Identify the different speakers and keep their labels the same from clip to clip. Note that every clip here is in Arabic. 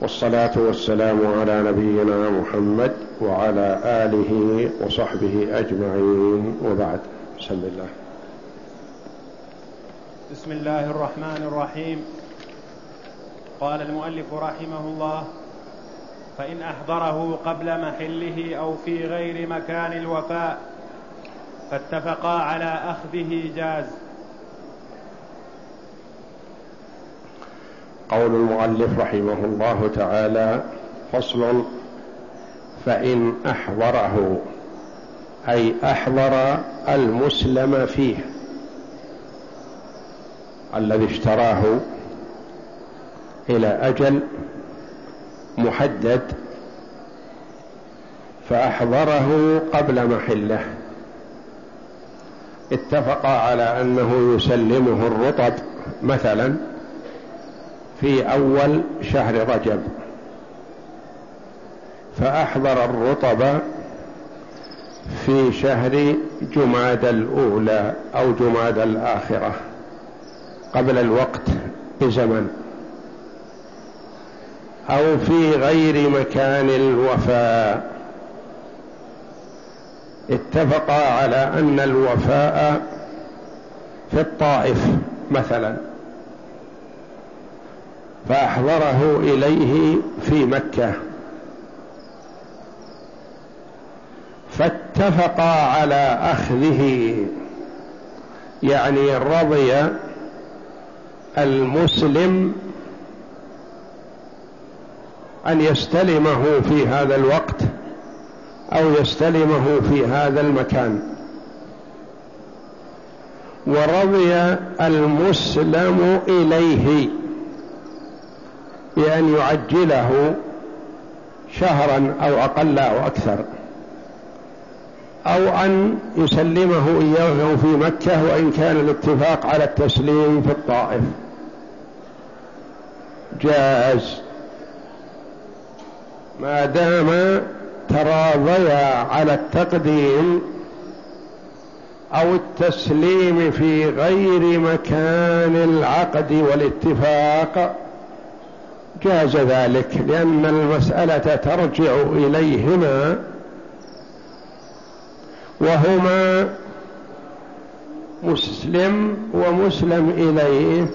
Speaker 1: والصلاة والسلام على نبينا محمد وعلى آله وصحبه أجمعين. وبعد بسم الله.
Speaker 2: بسم الله الرحمن الرحيم. قال المؤلف رحمه الله فإن أحضره قبل محله أو في غير مكان الوفاء فاتفقا على أخذه جاز.
Speaker 1: قول المؤلف رحمه الله تعالى فصل فإن أحضره أي أحضر المسلم فيه الذي اشتراه إلى أجل محدد فأحضره قبل محله. اتفق على أنه يسلمه الرطب مثلا في أول شهر رجب. فأحضر الرطب في شهر جماد الأولى أو جماد الآخرة قبل الوقت بزمن أو في غير مكان الوفاء. اتفقا على أن الوفاء في الطائف مثلا. فأحضره إليه في مكة. فاتفقا على أخذه. يعني رضي المسلم أن يستلمه في هذا الوقت أو يستلمه في هذا المكان. ورضي المسلم إليه. بأن يعجله شهرا أو أقل أو أكثر أو أن يسلمه إياه في مكة وإن كان الاتفاق على التسليم في الطائف. جاز. ما دام تراضيا على التقديم أو التسليم في غير مكان العقد والاتفاق جاز ذلك لأن المسألة ترجع إليهما وهما مسلم ومسلم إليه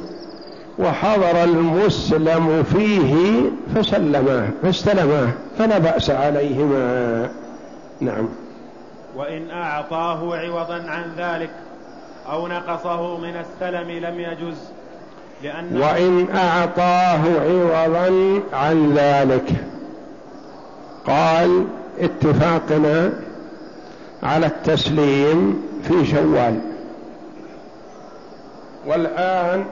Speaker 1: وحضر المسلم فيه فسلماه فاستلماه فلا بأس عليهما. نعم.
Speaker 2: وإن أعطاه عوضا عن ذلك أو نقصه من السلم لم يجز.
Speaker 1: وإن أعطاه عوضا عن ذلك. قال اتفاقنا على التسليم في شوال. والآن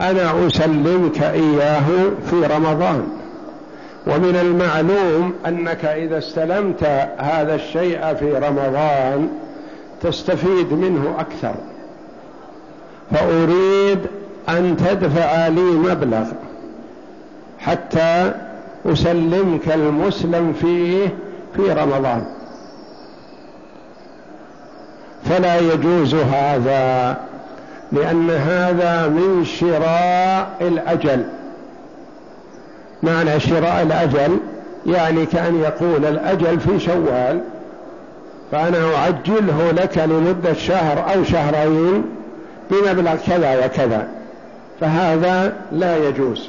Speaker 1: أنا أسلمك إياه في رمضان. ومن المعلوم أنك إذا استلمت هذا الشيء في رمضان تستفيد منه أكثر. فأريد أن تدفع لي مبلغ حتى أسلمك المسلم فيه في رمضان. فلا يجوز هذا لأن هذا من شراء الأجل. معنى شراء الأجل يعني كأن يقول الأجل في شوال فأنا أعجله لك لمدة شهر أو شهرين بمبلغ كذا وكذا. فهذا لا يجوز.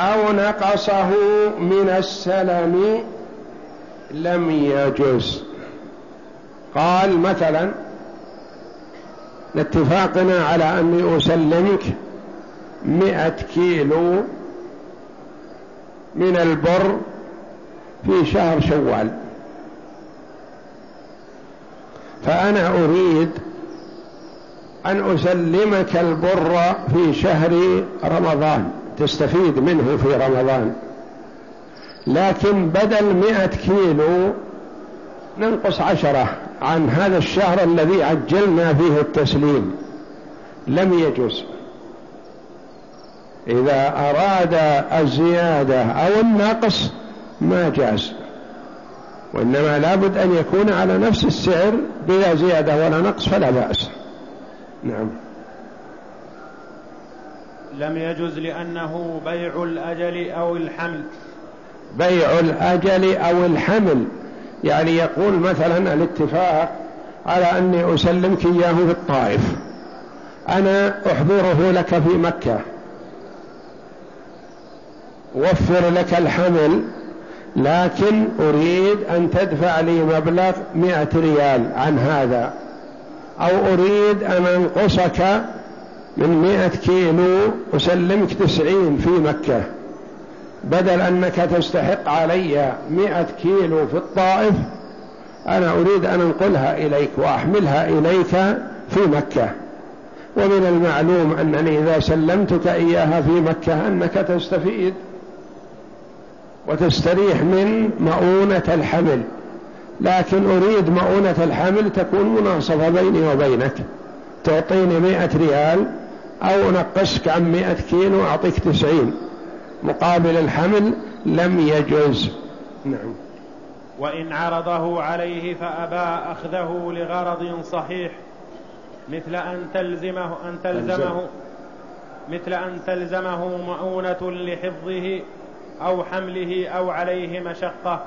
Speaker 1: أو نقصه من السلم لم يجوز. قال مثلا لاتفاقنا على أني أسلمك مئة كيلو من البر في شهر شوال. فأنا أريد أن أسلمك البر في شهر رمضان تستفيد منه في رمضان. لكن بدل مئة كيلو ننقص عشرة عن هذا الشهر الذي عجلنا فيه التسليم. لم يجوز. إذا أراد الزيادة أو النقص ما جاز. وإنما لابد أن يكون على نفس السعر بلا زيادة ولا نقص فلا بأس. نعم.
Speaker 2: لم يجز لأنه بيع الأجل أو الحمل.
Speaker 1: بيع الأجل أو الحمل. يعني يقول مثلا الاتفاق على أني أسلمك إياه في الطائف. أنا أحضره لك في مكة. وفر لك الحمل لكن أريد أن تدفع لي مبلغ مئة ريال عن هذا. أو أريد أن أنقصك من مئة كيلو أسلمك تسعين في مكة. بدل أنك تستحق علي مئة كيلو في الطائف أنا أريد أن أنقلها إليك وأحملها إليك في مكة. ومن المعلوم أنني إذا سلمتك إياها في مكة أنك تستفيد وتستريح من مؤونة الحمل. لكن أريد مؤونة الحمل تكون مناصفة بيني وبينك. تعطيني مئة ريال أو نقصك عن مئة كيلو أعطيك تسعين. مقابل الحمل لم يجوز نعم.
Speaker 2: وإن عرضه عليه فأبى أخذه لغرض صحيح. مثل أن تلزمه أن تلزمه مثل أن تلزمه مؤونة لحفظه أو حمله أو عليه مشقة.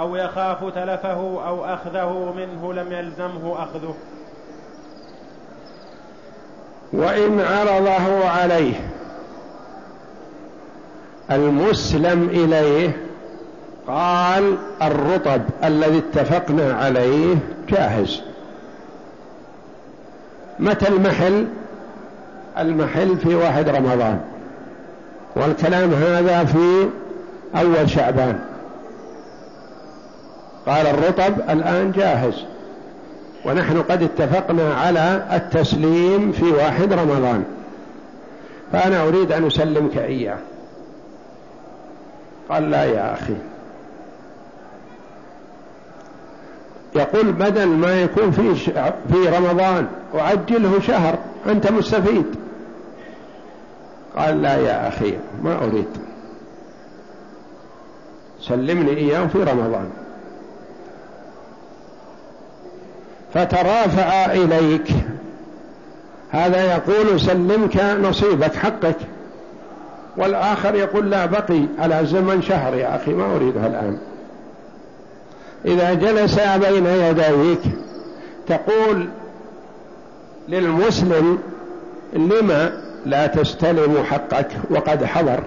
Speaker 2: أو يخاف تلفه أو أخذه منه لم يلزمه أخذه.
Speaker 1: وإن عرضه عليه المسلم إليه قال الرطب الذي اتفقنا عليه جاهز. متى المحل؟ المحل في واحد رمضان. والكلام هذا في أول شعبان. قال الرطب الآن جاهز. ونحن قد اتفقنا على التسليم في واحد رمضان. فأنا أريد أن أسلمك إياه. قال لا يا أخي. يقول بدل ما يكون في في رمضان أعجله شهر أنت مستفيد. قال لا يا أخي ما أريد. سلمني إياه في رمضان. فترافع إليك. هذا يقول سلمك نصيبك حقك. والآخر يقول لا بقي على زمن شهر يا أخي ما أريدها الآن. إذا جلس بين يديك تقول للمسلم لما لا تستلم حقك؟ وقد حضر.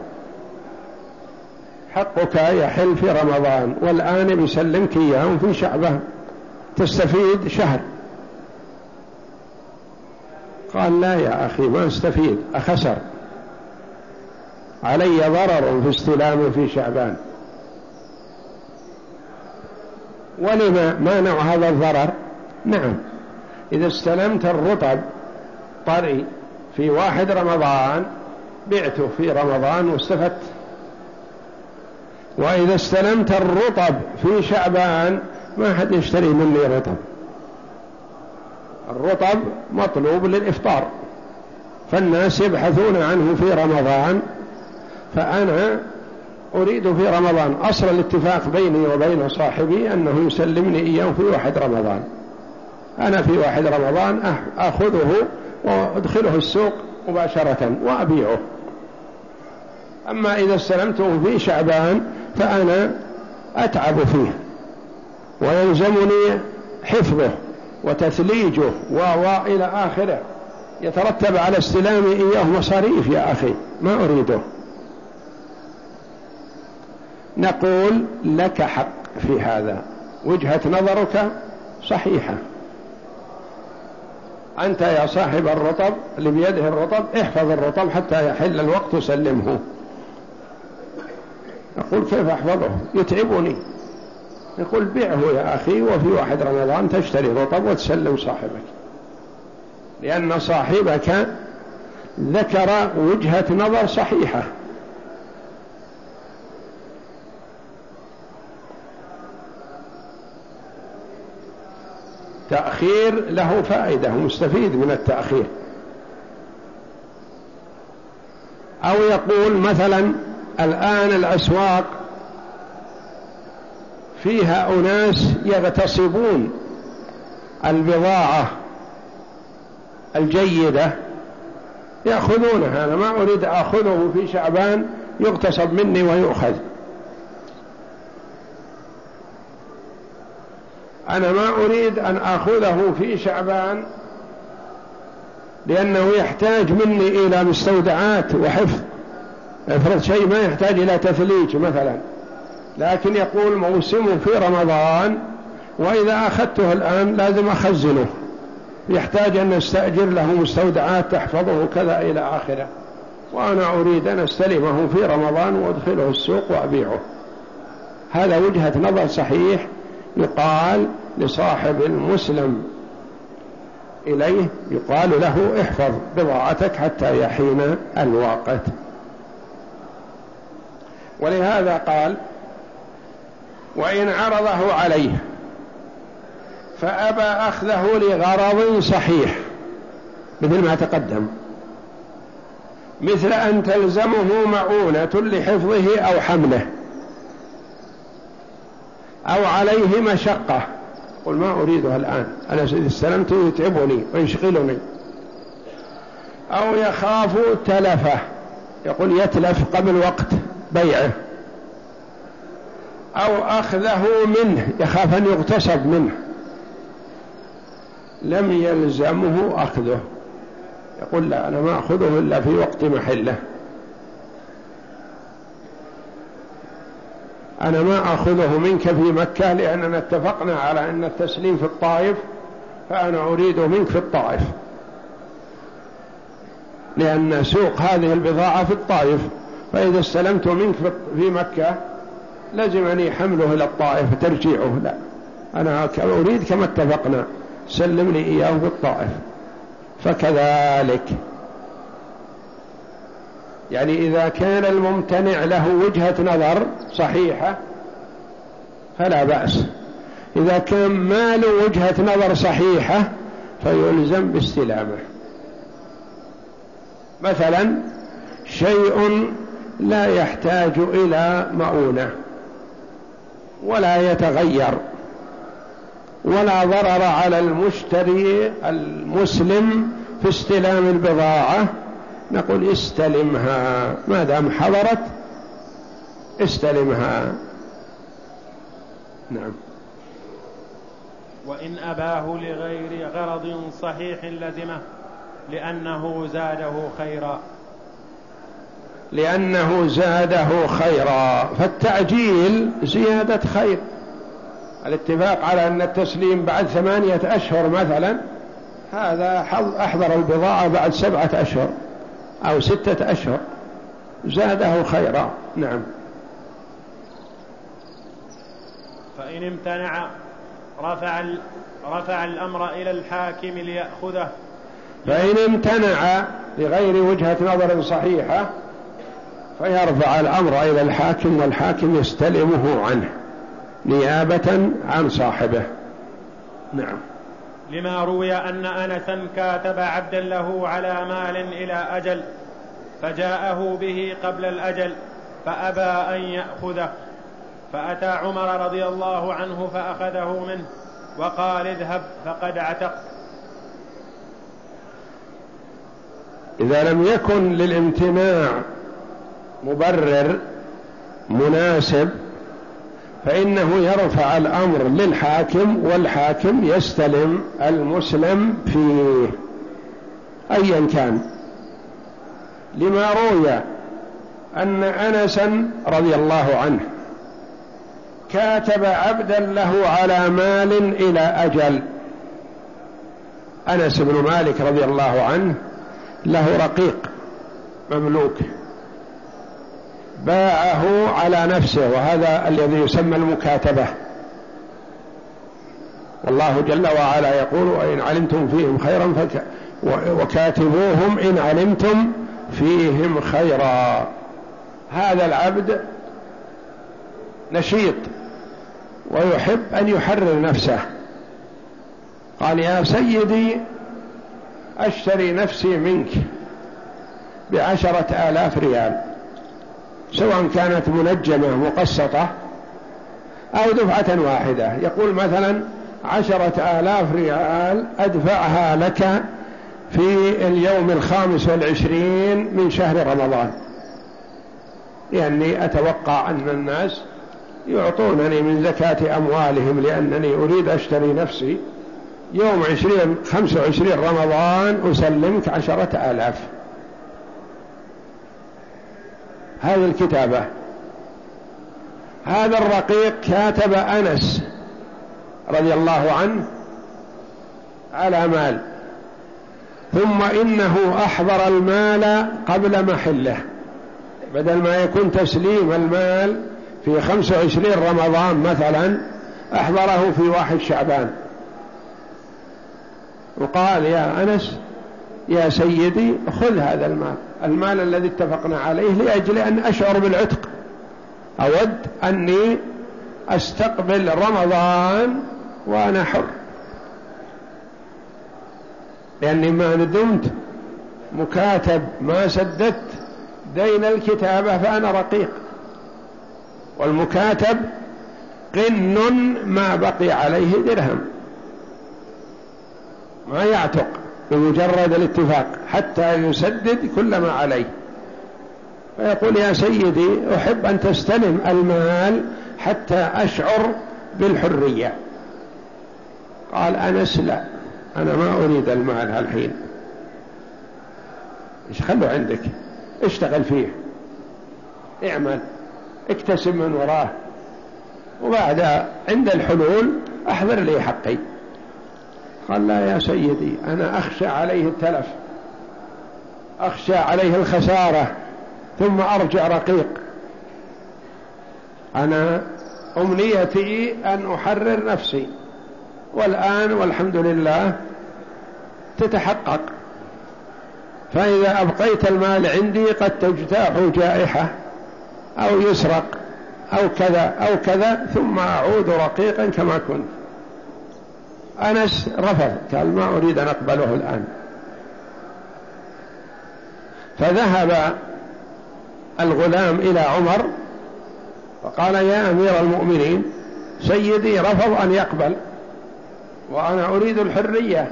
Speaker 1: حقك يحل في رمضان والآن بيسلمك إياه في شعبه. تستفيد شهر. قال لا يا أخي ما استفيد أخسر. علي ضرر في استلامه في شعبان. ولما مانع هذا الضرر؟ نعم. إذا استلمت الرطب طري في واحد رمضان بعته في رمضان واستفدت. وإذا استلمت الرطب في شعبان ما حد يشتري مني رطب. الرطب مطلوب للإفطار. فالناس يبحثون عنه في رمضان. فأنا أريد في رمضان أصل الاتفاق بيني وبين صاحبي أنه يسلمني إياه في واحد رمضان. أنا في واحد رمضان أخذه وأدخله السوق مباشرة وأبيعه. أما إذا استلمته في شعبان فأنا أتعب فيه. ويلزمني حفظه وتثليجه وإلى آخره. يترتب على استلامي إياه مصاريف يا أخي ما أريده. نقول لك حق في هذا. وجهة نظرك صحيحة. أنت يا صاحب الرطب اللي بيده الرطب احفظ الرطب حتى يحل الوقت وسلمه. أقول كيف أحفظه؟ يتعبني. يقول بيعه يا أخي وفي واحد رمضان تشتري رطب وتسلم صاحبك. لأن صاحبك ذكر وجهة نظر صحيحة. تأخير له فائدة مستفيد من التأخير. أو يقول مثلا الآن الأسواق فيها أناس يغتصبون البضاعة الجيدة يأخذون هذا. ما أريد أخذه في شعبان يغتصب مني ويؤخذ. أنا ما أريد أن أخذه في شعبان لأنه يحتاج مني إلى مستودعات وحفظ. افرض شيء ما يحتاج إلى تثليج مثلا. لكن يقول موسمه في رمضان وإذا أخذته الآن لازم أخزنه. يحتاج أن نستأجر له مستودعات تحفظه كذا إلى آخره. وأنا أريد أن أستلمه في رمضان وأدخله السوق وأبيعه. هذا وجهة نظر صحيح يقال لصاحب المسلم إليه يقال له احفظ بضاعتك حتى يحين الوقت ولهذا قال وإن عرضه عليه فأبى أخذه لغرض صحيح مثل ما تقدم. مثل أن تلزمه معونة لحفظه أو حمله أو عليه مشقة. قل ما أريدها الآن أنا استلمته يتعبني ويشغلني. أو يخاف تلفه يقول يتلف قبل وقت بيعه. أو أخذه منه يخاف أن يغتصب منه. لم يلزمه أخذه. يقول لا أنا ما أخذه إلا في وقت محله. أنا ما أخذه منك في مكة لأننا اتفقنا على أن التسليم في الطائف فأنا أريده منك في الطائف. لأن سوق هذه البضاعة في الطائف. فإذا استلمت منك في مكة لزمني حمله إلى الطائف ترجيعه لا. أنا أريد كما اتفقنا سلم لي إياه في الطائف. فكذلك. يعني إذا كان الممتنع له وجهة نظر صحيحة فلا بأس. إذا كان ما له وجهة نظر صحيحة فيلزم باستلامه. مثلا شيء لا يحتاج إلى مؤونة. ولا يتغير ولا ضرر على المشتري المسلم في استلام البضاعة. نقول استلمها ما دام حضرت استلمها. نعم.
Speaker 2: وإن أباه لغير غرض صحيح لزمه لأنه زاده خيرا.
Speaker 1: لأنه زاده خيرا. فالتعجيل زيادة خير. الاتفاق على أن التسليم بعد ثمانية أشهر مثلا هذا أحضر البضاعة بعد سبعة أشهر أو ستة أشهر. زاده خيرا. نعم.
Speaker 2: فإن امتنع رفع رفع الأمر إلى الحاكم ليأخذه.
Speaker 1: فإن امتنع لغير وجهة نظر صحيحة فيرفع الأمر إلى الحاكم والحاكم يستلمه عنه نيابة عن صاحبه. نعم.
Speaker 2: لما روي أن أنسا كاتب عبدا له على مال إلى أجل فجاءه به قبل الأجل فأبى أن يأخذه فأتى عمر رضي الله عنه فأخذه منه وقال اذهب فقد عتقت.
Speaker 1: إذا لم يكن للامتناع مبرر مناسب فإنه يرفع الأمر للحاكم والحاكم يستلم المسلم فيه أيا كان. لما روي أن أنسا رضي الله عنه كاتب عبدا له على مال إلى أجل أنس بن مالك رضي الله عنه له رقيق مملوك. باعه على نفسه وهذا الذي يسمى المكاتبة. والله جل وعلا يقول وإن علمتم فيهم خيرا فك وكاتبوهم إن علمتم فيهم خيرا. هذا العبد نشيط ويحب أن يحرر نفسه. قال يا سيدي أشتري نفسي منك بعشرة آلاف ريال. سواء كانت منجمة مقسطة أو دفعة واحدة. يقول مثلا عشرة آلاف ريال أدفعها لك في اليوم الخامس والعشرين من شهر رمضان. لأني أتوقع أن الناس يعطونني من زكاة أموالهم لأنني أريد أشتري نفسي يوم عشرين خمسة وعشرين رمضان أسلمك عشرة آلاف. هذه الكتابة. هذا الرقيق كاتب أنس رضي الله عنه على مال. ثم إنه أحضر المال قبل محله. بدل ما يكون تسليم المال في خمسة وعشرين رمضان مثلا أحضره في واحد شعبان. وقال يا أنس يا سيدي خذ هذا المال. المال الذي اتفقنا عليه لأجل أن أشعر بالعتق. أود أني أستقبل رمضان وأنا حر. لأني ما ندمت. مكاتب ما سددت دين الكتابة فأنا رقيق. والمكاتب قن ما بقي عليه درهم. ما يعتق. بمجرد الاتفاق حتى يسدد كل ما عليه. فيقول يا سيدي أحب أن تستلم المال حتى أشعر بالحرية. قال أنس لا أنا ما أريد المال هالحين. إيش خلوا عندك؟ اشتغل فيه. اعمل اكتسب من وراه. وبعد عند الحلول أحضر لي حقي. قال لا يا سيدي أنا أخشى عليه التلف أخشى عليه الخسارة ثم أرجع رقيق. أنا أمنيتي أن أحرر نفسي والآن والحمد لله تتحقق. فإذا أبقيت المال عندي قد تجتاح جائحة أو يسرق أو كذا أو كذا ثم أعود رقيقا كما كنت. أنس رفض قال ما أريد أن أقبله الآن. فذهب الغلام إلى عمر وقال يا أمير المؤمنين سيدي رفض أن يقبل وأنا أريد الحرية.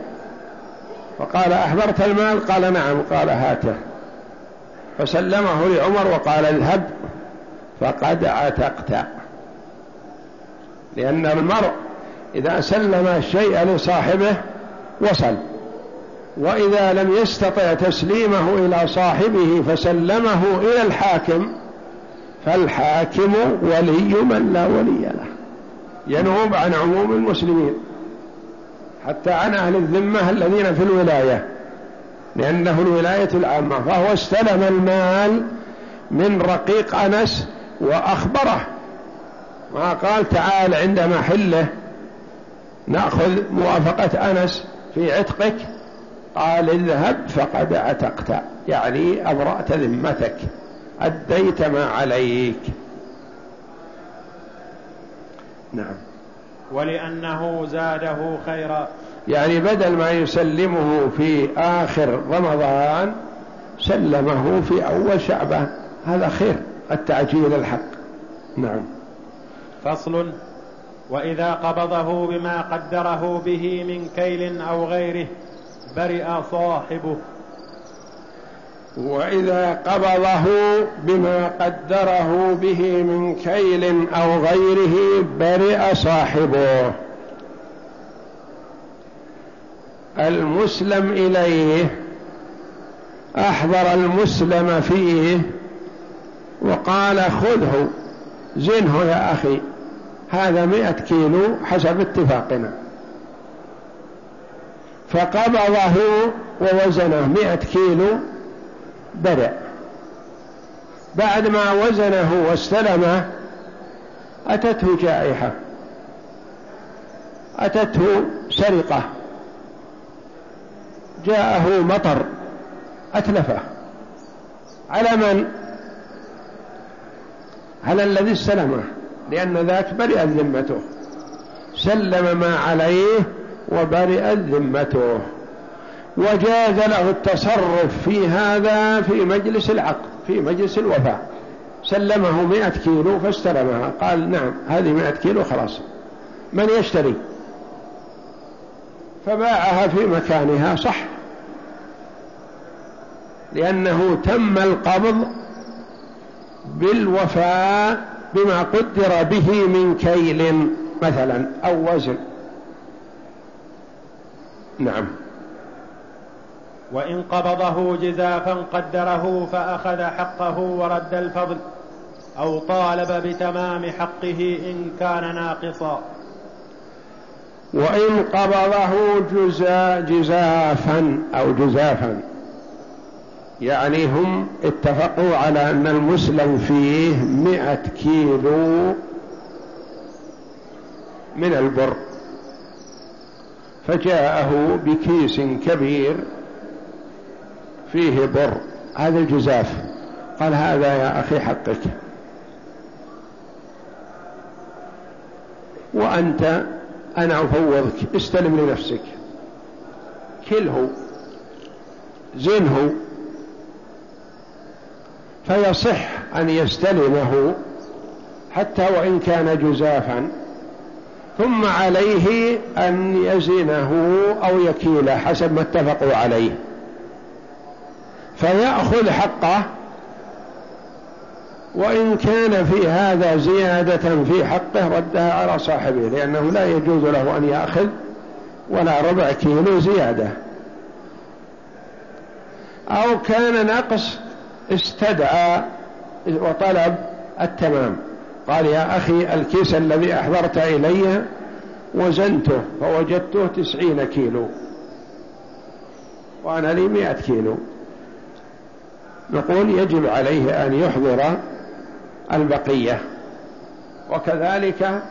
Speaker 1: فقال أحضرت المال؟ قال نعم. قال هاته. فسلمه لعمر وقال اذهب فقد عتقت. لأن المرء إذا سلم الشيء لصاحبه وصل. وإذا لم يستطع تسليمه إلى صاحبه فسلمه إلى الحاكم. فالحاكم ولي من لا ولي له. ينوب عن عموم المسلمين. حتى عن أهل الذمة الذين في الولاية. لأنه الولاية العامة. فهو استلم المال من رقيق أنس وأخبره. ما قال تعال عند محله نأخذ موافقة أنس في عتقك؟ قال اذهب فقد عتقت. يعني أبرأت ذمتك. أديت ما عليك. نعم.
Speaker 2: ولأنه زاده خيرا.
Speaker 1: يعني بدل ما يسلمه في آخر رمضان سلمه في أول شعبان. هذا خير التعجيل الحق. نعم.
Speaker 2: فصل. وإذا قبضه بما قدره به من كيل أو غيره برئ صاحبه.
Speaker 1: وإذا قبضه بما قدره به من كيل أو غيره برئ صاحبه. المسلم إليه أحضر المسلم فيه وقال خذه زنه يا أخي. هذا مئة كيلو حسب اتفاقنا. فقبضه ووزنه مئة كيلو برع. بعد ما وزنه واستلمه أتته جائحة. أتته سرقة. جاءه مطر. أتلفه. على من؟ على الذي استلمه. لأن ذاك برئت ذمته. سلم ما عليه وبرئت ذمته. وجاز له التصرف في هذا في مجلس العقد في مجلس الوفاء. سلمه مئة كيلو فاستلمها. قال نعم هذه مئة كيلو خلاص. من يشتري؟ فباعها في مكانها صح. لأنه تم القبض بالوفاء بما قدر به من كيل مثلا أو وزن. نعم.
Speaker 2: وإن قبضه جزافا قدره فأخذ حقه ورد الفضل أو طالب بتمام حقه إن كان ناقصا.
Speaker 1: وإن قبضه جزا جزافا أو جزافا. يعني هم اتفقوا على أن المسلم فيه مئة كيلو من البر. فجاءه بكيس كبير فيه بر. هذا الجزاف. قال هذا يا أخي حقك. وأنت أنا أفوضك. استلم لنفسك. كله زنه فيصح أن يستلمه حتى وإن كان جزافا ثم عليه أن يزنه أو يكيله حسب ما اتفقوا عليه. فيأخذ حقه وإن كان في هذا زيادة في حقه ردها على صاحبه لأنه لا يجوز له أن يأخذ ولا ربع كيلو زيادة. أو كان نقص استدعى وطلب التمام. قال يا أخي الكيس الذي أحضرت إلي وزنته فوجدته تسعين كيلو وأنا لي مئة كيلو. نقول يجب عليه أن يحضر البقية. وكذلك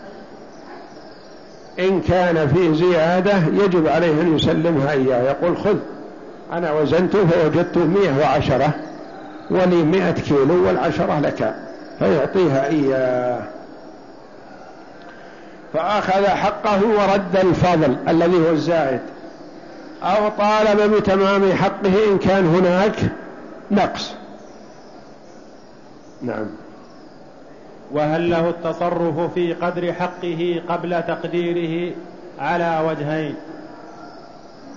Speaker 1: إن كان فيه زيادة يجب عليه أن يسلمها إياه. يقول خذ أنا وزنته فوجدته مئة وعشرة. ولي مئة كيلو والعشرة لك فيعطيها إياه. فأخذ حقه ورد الفضل الذي هو الزائد. أو طالب بتمام حقه إن كان هناك نقص. نعم.
Speaker 2: وهل له التصرف في قدر حقه قبل تقديره على وجهين؟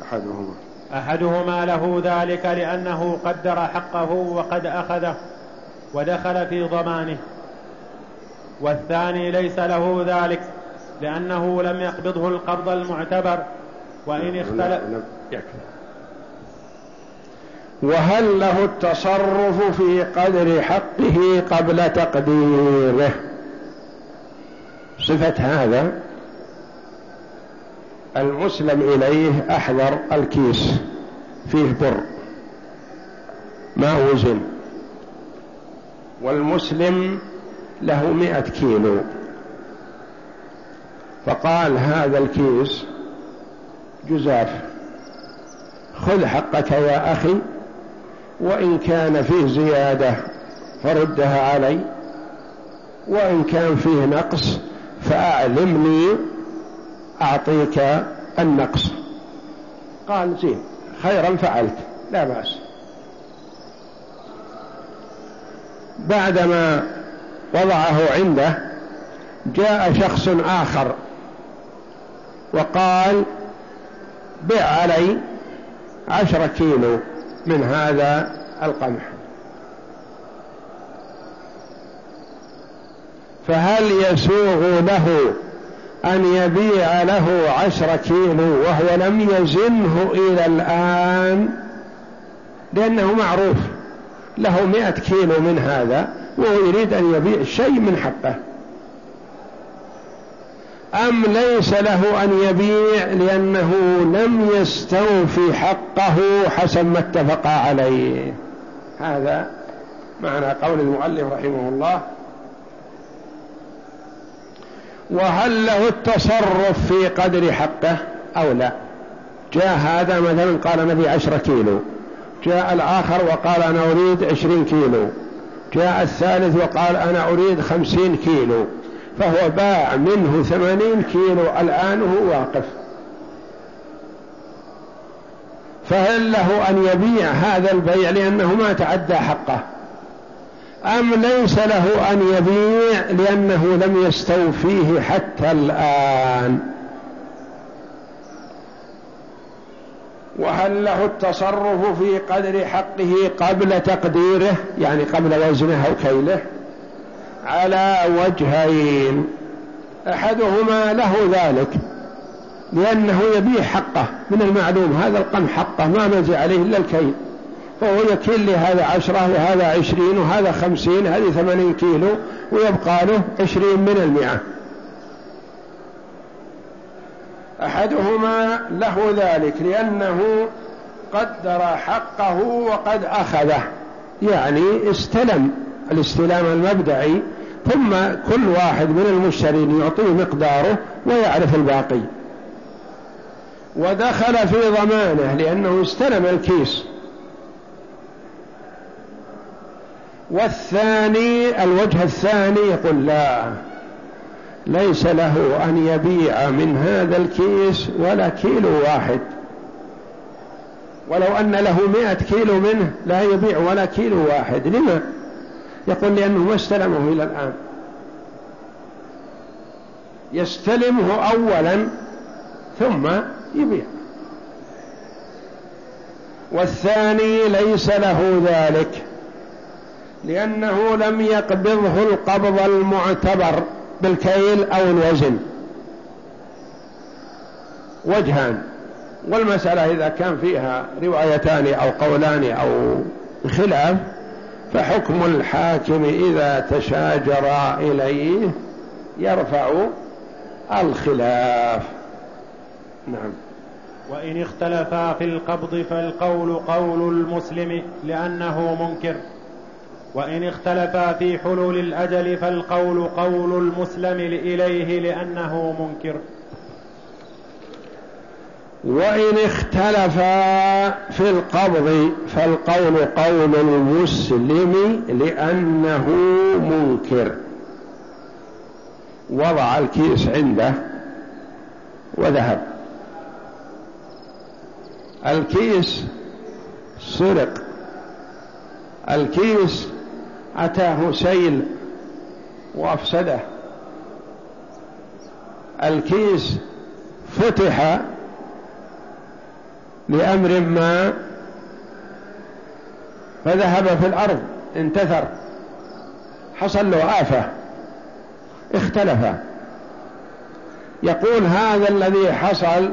Speaker 1: أحدهما.
Speaker 2: أحدهما له ذلك لأنه قدر حقه وقد أخذه ودخل في ضمانه. والثاني ليس له ذلك لأنه لم يقبضه القبض المعتبر وإن اختلف
Speaker 1: وهل له التصرف في قدر حقه قبل تقديره؟ صفة هذا المسلم إليه أحضر الكيس فيه بر. ما وزن؟ والمسلم له مئة كيلو. فقال هذا الكيس جزاف. خذ حقك يا أخي وإن كان فيه زيادة فردها علي وإن كان فيه نقص فأعلمني أعطيك النقص. قال زين خيرا فعلت لا بأس. بعدما وضعه عنده جاء شخص آخر وقال بع علي عشرة كيلو من هذا القمح. فهل يسوغ له أن يبيع له عشر كيلو وهو لم يزنه إلى الآن. لأنه معروف له مئة كيلو من هذا وهو يريد أن يبيع شيء من حقه. أم ليس له أن يبيع لأنه لم يستوفي حقه حسب ما اتفق عليه؟ هذا معنى قول المؤلف رحمه الله. وهل له التصرف في قدر حقه أو لا؟ جاء هذا مثلا قال نبي عشرة كيلو جاء الآخر وقال أنا أريد عشرين كيلو جاء الثالث وقال أنا أريد خمسين كيلو فهو باع منه ثمانين كيلو الآن وهو واقف. فهل له أن يبيع هذا البيع لأنه ما تعدى حقه؟ أم ليس له أن يبيع لأنه لم يستوفيه حتى الآن؟ وهل له التصرف في قدر حقه قبل تقديره؟ يعني قبل وزنه أو كيله؟ على وجهين. أحدهما له ذلك لأنه يبيع حقه من المعلوم هذا القمح حقه ما نزع عليه إلا الكيل. فهو يكيل لهذا عشرة وهذا عشرين وهذا خمسين هذه ثمانين كيلو ويبقى له عشرين من المئة. أحدهما له ذلك لأنه قدر حقه وقد أخذه يعني استلم الاستلام المبدئي ثم كل واحد من المشترين يعطيه مقداره ويعرف الباقي. ودخل في ضمانه لأنه استلم الكيس. والثاني الوجه الثاني يقول لا ليس له أن يبيع من هذا الكيس ولا كيلو واحد. ولو أن له مئة كيلو منه لا يبيع ولا كيلو واحد. لما؟ يقول لأنه ما استلمه إلى الآن. يستلمه أولا ثم يبيع. والثاني ليس له ذلك. لأنه لم يقبضه القبض المعتبر بالكيل أو الوزن. وجهان. والمسألة إذا كان فيها روايتان أو قولان أو خلاف فحكم الحاكم إذا تشاجر إليه يرفع الخلاف. نعم.
Speaker 2: وإن اختلفا في القبض فالقول قول المسلم لأنه منكر. وإن اختلفا في حلول الأجل فالقول قول المسلم إليه لأنه منكر.
Speaker 1: وإن اختلفا في القبض فالقول قول المسلم لأنه منكر. وضع الكيس عنده وذهب. الكيس سرق. الكيس أتاه سيل وأفسده. الكيس فتح لأمر ما فذهب في الأرض انتثر حصل له آفة اختلف. يقول هذا الذي حصل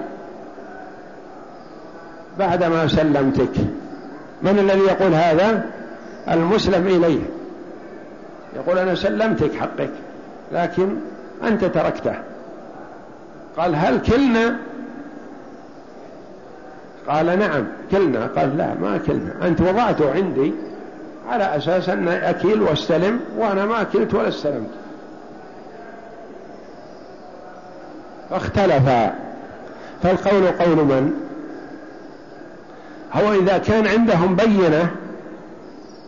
Speaker 1: بعدما سلمتك. من الذي يقول هذا؟ المسلم إليه. يقول أنا سلمتك حقك لكن أنت تركته. قال هل كلنا؟ قال نعم كلنا. قال لا ما كلنا. أنت وضعته عندي على أساس أن أكيل واستلم وأنا ما أكلت ولا استلمت. فاختلفا. فالقول قول من؟ هو إذا كان عندهم بينة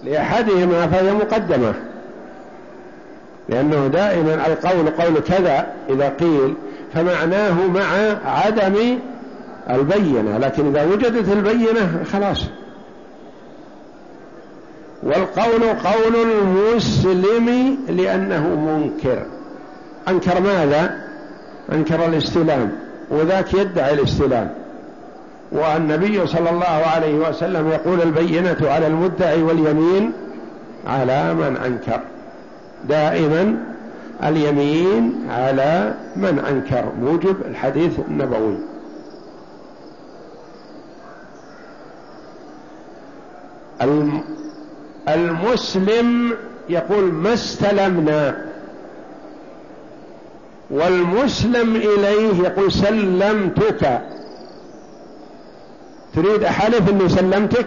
Speaker 1: لأحدهما فهي مقدمة. لأنه دائما القول قول كذا إذا قيل فمعناه مع عدم البينة لكن إذا وجدت البينة خلاص. والقول قول المسلم لأنه منكر. أنكر ماذا؟ أنكر الاستلام وذاك يدعي الاستلام. والنبي صلى الله عليه وسلم يقول البينة على المدعي واليمين على من أنكر. دائما اليمين على من أنكر موجب الحديث النبوي. المسلم يقول ما استلمنا. والمسلم إليه يقول سلمتك. تريد أحلف أني سلمتك؟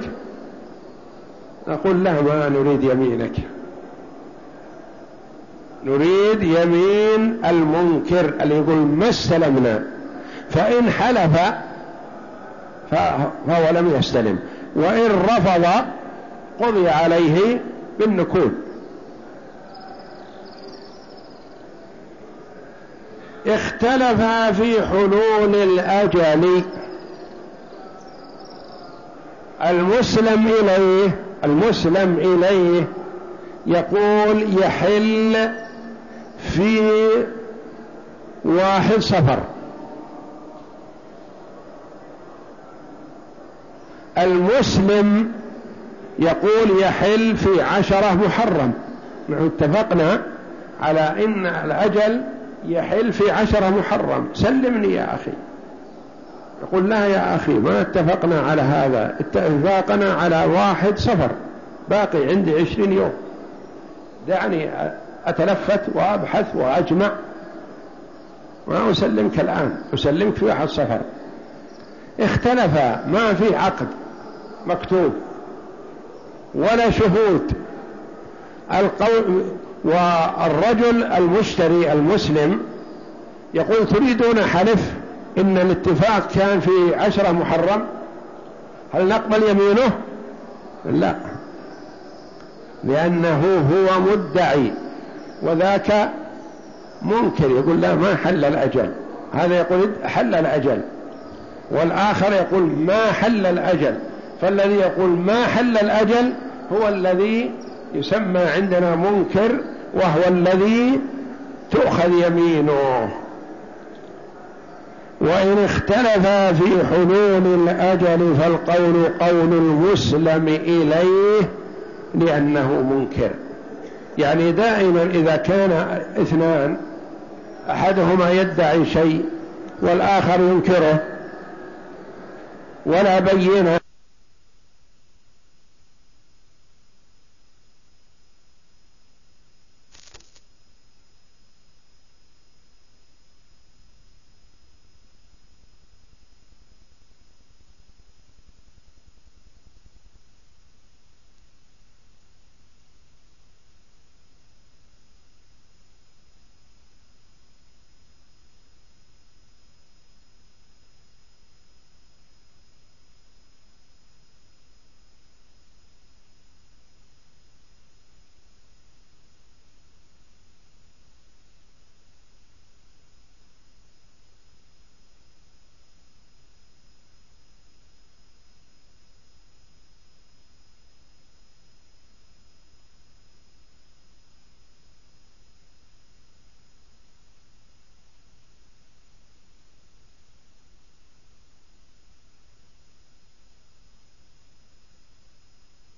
Speaker 1: أقول لا ما نريد يمينك. نريد يمين المنكر اللي يقول ما استلمنا فإن حلف فهو لم يستلم. وإن رفض قضي عليه بالنكول. اختلف في حلول الأجل. المسلم إليه المسلم إليه يقول يحل في واحد صفر. المسلم يقول يحل في عشرة محرم. نحن اتفقنا على إن الأجل يحل في عشرة محرم. سلمني يا أخي. يقول لا يا أخي ما اتفقنا على هذا. اتفاقنا على واحد سفر باقي عندي عشرين يوم. دعني أتلفت وأبحث وأجمع ما أسلمك الآن. أسلمك في واحد سفر اختلف ما في عقد مكتوب ولا شهود. القول والرجل المشتري المسلم يقول تريدون حلف إن الاتفاق كان في عشرة محرم؟ هل نقبل يمينه؟ لا. لأنه هو مدعي. وذاك منكر يقول لا ما حل الأجل. هذا يقول حل الأجل. والآخر يقول ما حل الأجل. فالذي يقول ما حل الأجل هو الذي يسمى عندنا منكر وهو الذي تؤخذ يمينه. وإن اختلف في حلول الأجل فالقول قول المسلم إليه لأنه منكر. يعني دائما إذا كان اثنان أحدهما يدعي شيء والآخر ينكره ولا بينة.